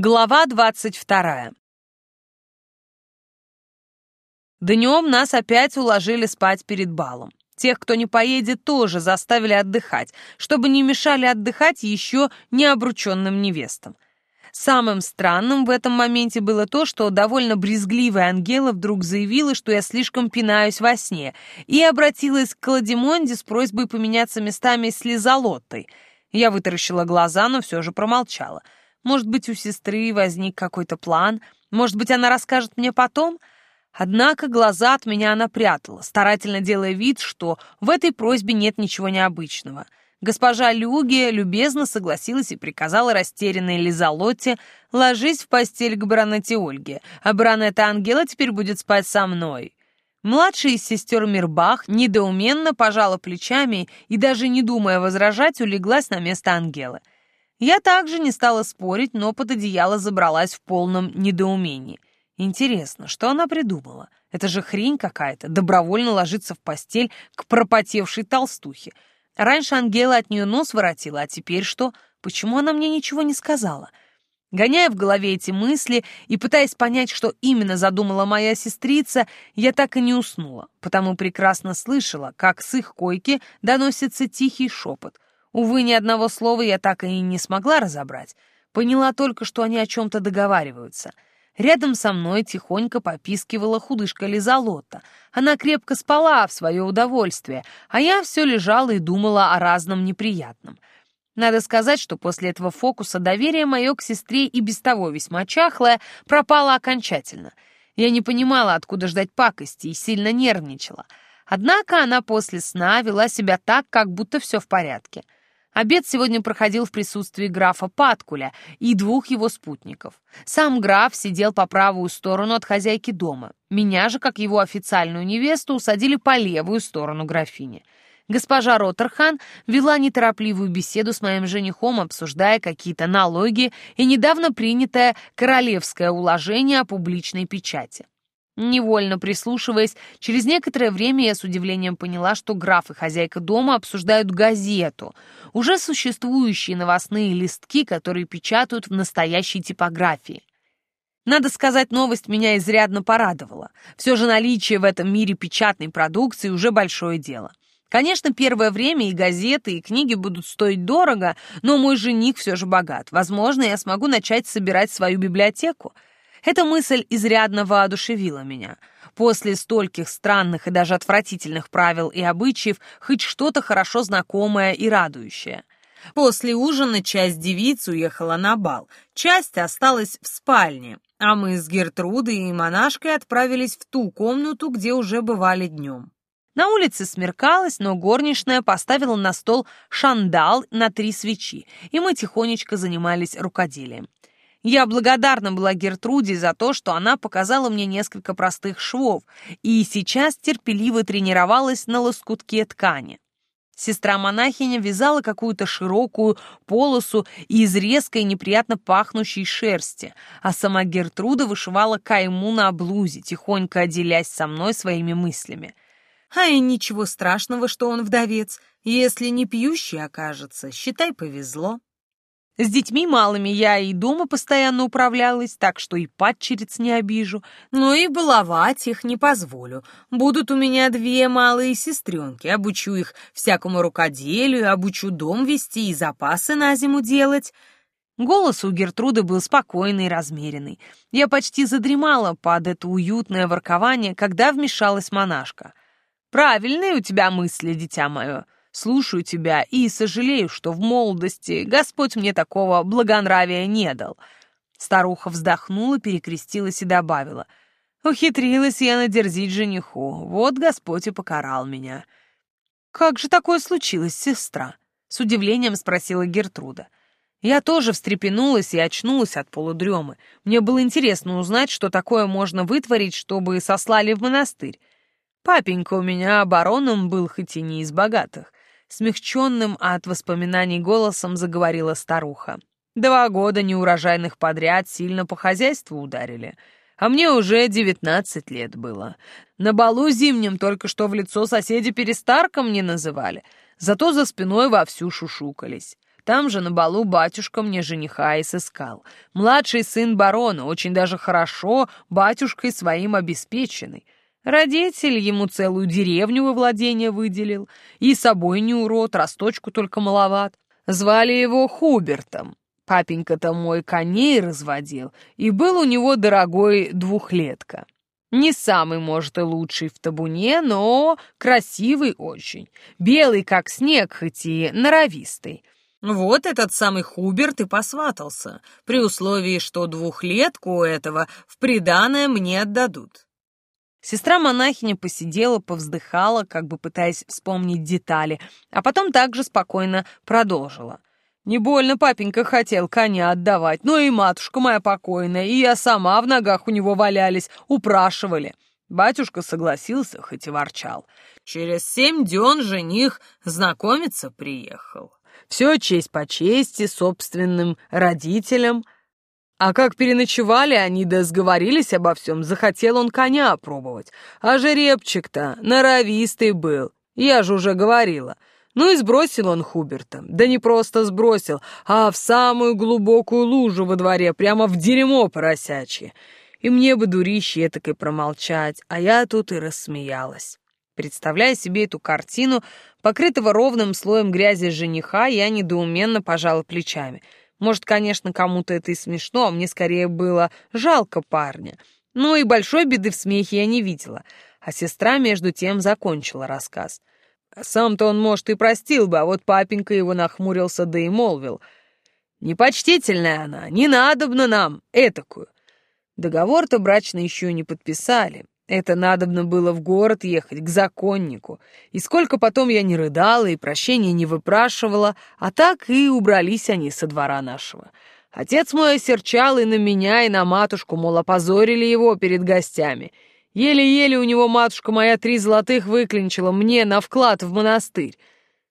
Глава двадцать вторая. Днем нас опять уложили спать перед балом. Тех, кто не поедет, тоже заставили отдыхать, чтобы не мешали отдыхать еще необрученным невестам. Самым странным в этом моменте было то, что довольно брезгливая Ангела вдруг заявила, что я слишком пинаюсь во сне, и обратилась к Кладимонде с просьбой поменяться местами с Лизалоттой. Я вытаращила глаза, но все же промолчала. Может быть, у сестры возник какой-то план, может быть, она расскажет мне потом — Однако глаза от меня она прятала, старательно делая вид, что в этой просьбе нет ничего необычного. Госпожа Люги любезно согласилась и приказала растерянной Лизалотте ложись в постель к Бранете Ольге, а Бранета Ангела теперь будет спать со мной. Младшая из сестер Мирбах недоуменно пожала плечами и, даже не думая возражать, улеглась на место Ангелы. Я также не стала спорить, но под одеяло забралась в полном недоумении. Интересно, что она придумала? Это же хрень какая-то, добровольно ложиться в постель к пропотевшей толстухе. Раньше Ангела от нее нос воротила, а теперь что? Почему она мне ничего не сказала? Гоняя в голове эти мысли и пытаясь понять, что именно задумала моя сестрица, я так и не уснула, потому прекрасно слышала, как с их койки доносится тихий шепот. Увы, ни одного слова я так и не смогла разобрать. Поняла только, что они о чем-то договариваются — Рядом со мной тихонько попискивала худышка Лизалота. Она крепко спала в свое удовольствие, а я все лежала и думала о разном неприятном. Надо сказать, что после этого фокуса доверие мое к сестре и без того весьма чахлое пропало окончательно. Я не понимала, откуда ждать пакости, и сильно нервничала. Однако она после сна вела себя так, как будто все в порядке — Обед сегодня проходил в присутствии графа Паткуля и двух его спутников. Сам граф сидел по правую сторону от хозяйки дома. Меня же, как его официальную невесту, усадили по левую сторону графини. Госпожа Роттерхан вела неторопливую беседу с моим женихом, обсуждая какие-то налоги и недавно принятое королевское уложение о публичной печати. Невольно прислушиваясь, через некоторое время я с удивлением поняла, что граф и хозяйка дома обсуждают газету, уже существующие новостные листки, которые печатают в настоящей типографии. Надо сказать, новость меня изрядно порадовала. Все же наличие в этом мире печатной продукции уже большое дело. Конечно, первое время и газеты, и книги будут стоить дорого, но мой жених все же богат. Возможно, я смогу начать собирать свою библиотеку — эта мысль изрядно воодушевила меня. После стольких странных и даже отвратительных правил и обычаев хоть что-то хорошо знакомое и радующее. После ужина часть девиц уехала на бал, часть осталась в спальне, а мы с Гертрудой и монашкой отправились в ту комнату, где уже бывали днем. На улице смеркалось, но горничная поставила на стол шандал на три свечи, и мы тихонечко занимались рукоделием. Я благодарна была Гертруде за то, что она показала мне несколько простых швов и сейчас терпеливо тренировалась на лоскутке ткани. Сестра-монахиня вязала какую-то широкую полосу из резкой неприятно пахнущей шерсти, а сама Гертруда вышивала кайму на блузе, тихонько отделяясь со мной своими мыслями. А и ничего страшного, что он вдовец. Если не пьющий окажется, считай, повезло. С детьми малыми я и дома постоянно управлялась, так что и падчериц не обижу, но и баловать их не позволю. Будут у меня две малые сестренки, обучу их всякому рукоделию, обучу дом вести и запасы на зиму делать». Голос у Гертруды был спокойный и размеренный. Я почти задремала под это уютное воркование, когда вмешалась монашка. «Правильные у тебя мысли, дитя мое», Слушаю тебя и сожалею, что в молодости Господь мне такого благонравия не дал». Старуха вздохнула, перекрестилась и добавила. «Ухитрилась я надерзить жениху. Вот Господь и покарал меня». «Как же такое случилось, сестра?» — с удивлением спросила Гертруда. Я тоже встрепенулась и очнулась от полудремы. Мне было интересно узнать, что такое можно вытворить, чтобы сослали в монастырь. Папенька у меня обороном был, хоть и не из богатых смягченным от воспоминаний голосом заговорила старуха. «Два года неурожайных подряд сильно по хозяйству ударили, а мне уже девятнадцать лет было. На балу зимнем только что в лицо соседи перестарком не называли, зато за спиной вовсю шушукались. Там же на балу батюшка мне жениха и сыскал. Младший сын барона, очень даже хорошо, батюшкой своим обеспеченный. Родитель ему целую деревню во владение выделил. И собой не урод, росточку только маловат. Звали его Хубертом. Папенька-то мой коней разводил, и был у него дорогой двухлетка. Не самый, может, и лучший в табуне, но красивый очень. Белый, как снег, хоть и норовистый. Вот этот самый Хуберт и посватался, при условии, что двухлетку этого в приданое мне отдадут. Сестра-монахиня посидела, повздыхала, как бы пытаясь вспомнить детали, а потом также спокойно продолжила. «Не больно папенька хотел коня отдавать, но и матушка моя покойная, и я сама в ногах у него валялись, упрашивали». Батюшка согласился, хоть и ворчал. Через семь дён жених знакомиться приехал. Все честь по чести, собственным родителям — а как переночевали они да сговорились обо всем, захотел он коня опробовать. А жеребчик-то норовистый был, я же уже говорила. Ну и сбросил он Хуберта. Да не просто сбросил, а в самую глубокую лужу во дворе, прямо в дерьмо поросячье. И мне бы дурище этакой промолчать, а я тут и рассмеялась. Представляя себе эту картину, покрытого ровным слоем грязи жениха, я недоуменно пожала плечами — может, конечно, кому-то это и смешно, а мне скорее было жалко парня. Ну и большой беды в смехе я не видела. А сестра, между тем, закончила рассказ. Сам-то он, может, и простил бы, а вот папенька его нахмурился, да и молвил. «Непочтительная она, не надобно нам, этакую». Договор-то брачный еще не подписали. Это надобно было в город ехать, к законнику. И сколько потом я не рыдала и прощения не выпрашивала, а так и убрались они со двора нашего. Отец мой осерчал и на меня, и на матушку, мол, опозорили его перед гостями. Еле-еле у него матушка моя три золотых выклинчила мне на вклад в монастырь.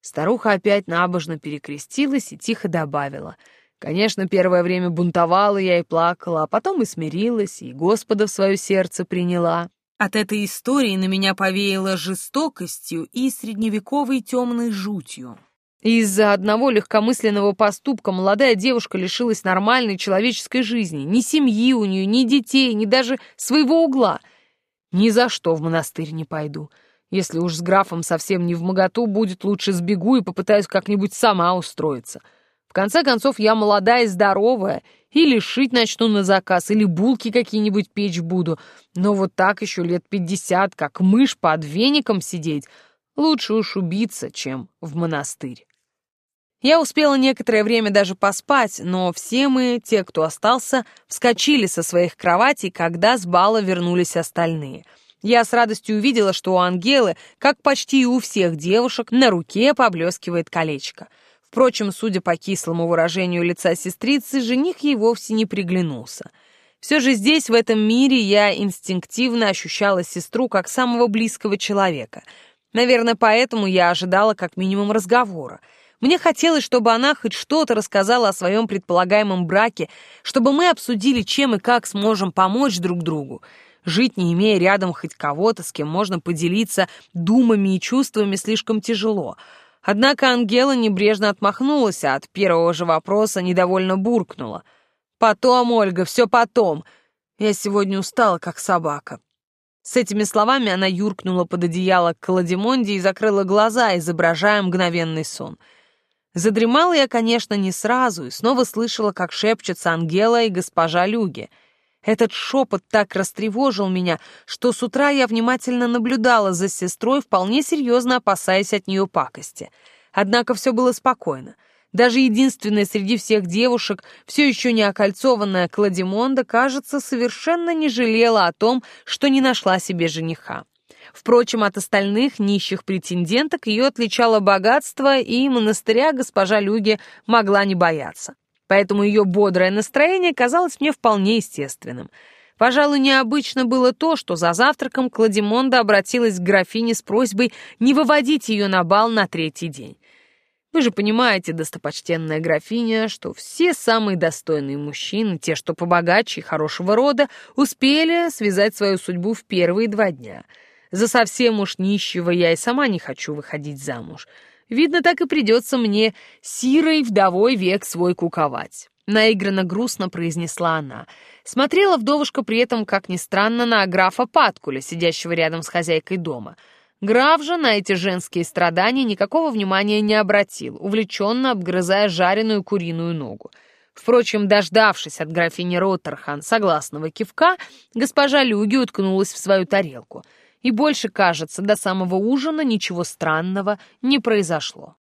Старуха опять набожно перекрестилась и тихо добавила. Конечно, первое время бунтовала я и плакала, а потом и смирилась, и Господа в свое сердце приняла. От этой истории на меня повеяло жестокостью и средневековой темной жутью. Из-за одного легкомысленного поступка молодая девушка лишилась нормальной человеческой жизни. Ни семьи у нее, ни детей, ни даже своего угла. Ни за что в монастырь не пойду. Если уж с графом совсем не в моготу, будет лучше сбегу и попытаюсь как-нибудь сама устроиться. Конце концов, я молодая и здоровая, или шить начну на заказ, или булки какие-нибудь печь буду. Но вот так еще лет пятьдесят, как мышь под веником сидеть, лучше уж убиться, чем в монастырь. Я успела некоторое время даже поспать, но все мы, те, кто остался, вскочили со своих кроватей, когда с бала вернулись остальные. Я с радостью увидела, что у Ангелы, как почти и у всех девушек, на руке поблескивает колечко — Впрочем, судя по кислому выражению лица сестрицы, жених ей вовсе не приглянулся. Все же здесь, в этом мире, я инстинктивно ощущала сестру как самого близкого человека. Наверное, поэтому я ожидала как минимум разговора. Мне хотелось, чтобы она хоть что-то рассказала о своем предполагаемом браке, чтобы мы обсудили, чем и как сможем помочь друг другу. Жить, не имея рядом хоть кого-то, с кем можно поделиться думами и чувствами, слишком тяжело — Однако Ангела небрежно отмахнулась, а от первого же вопроса недовольно буркнула. «Потом, Ольга, все потом. Я сегодня устала, как собака». С этими словами она юркнула под одеяло к Каладимонде и закрыла глаза, изображая мгновенный сон. Задремала я, конечно, не сразу, и снова слышала, как шепчутся Ангела и госпожа Люги — этот шепот так растревожил меня, что с утра я внимательно наблюдала за сестрой, вполне серьезно опасаясь от нее пакости. Однако все было спокойно. Даже единственная среди всех девушек, все еще не окольцованная Кладимонда, кажется, совершенно не жалела о том, что не нашла себе жениха. Впрочем, от остальных нищих претенденток ее отличало богатство, и монастыря госпожа Люги могла не бояться поэтому ее бодрое настроение казалось мне вполне естественным. Пожалуй, необычно было то, что за завтраком Кладимонда обратилась к графине с просьбой не выводить ее на бал на третий день. Вы же понимаете, достопочтенная графиня, что все самые достойные мужчины, те, что побогаче и хорошего рода, успели связать свою судьбу в первые два дня. За совсем уж нищего я и сама не хочу выходить замуж. Видно, так и придется мне сирой вдовой век свой куковать. Наигранно грустно произнесла она. Смотрела вдовушка при этом, как ни странно, на графа Паткуля, сидящего рядом с хозяйкой дома. Граф же на эти женские страдания никакого внимания не обратил, увлеченно обгрызая жареную куриную ногу. Впрочем, дождавшись от графини Роттерхан согласного кивка, госпожа Люги уткнулась в свою тарелку. И больше, кажется, до самого ужина ничего странного не произошло.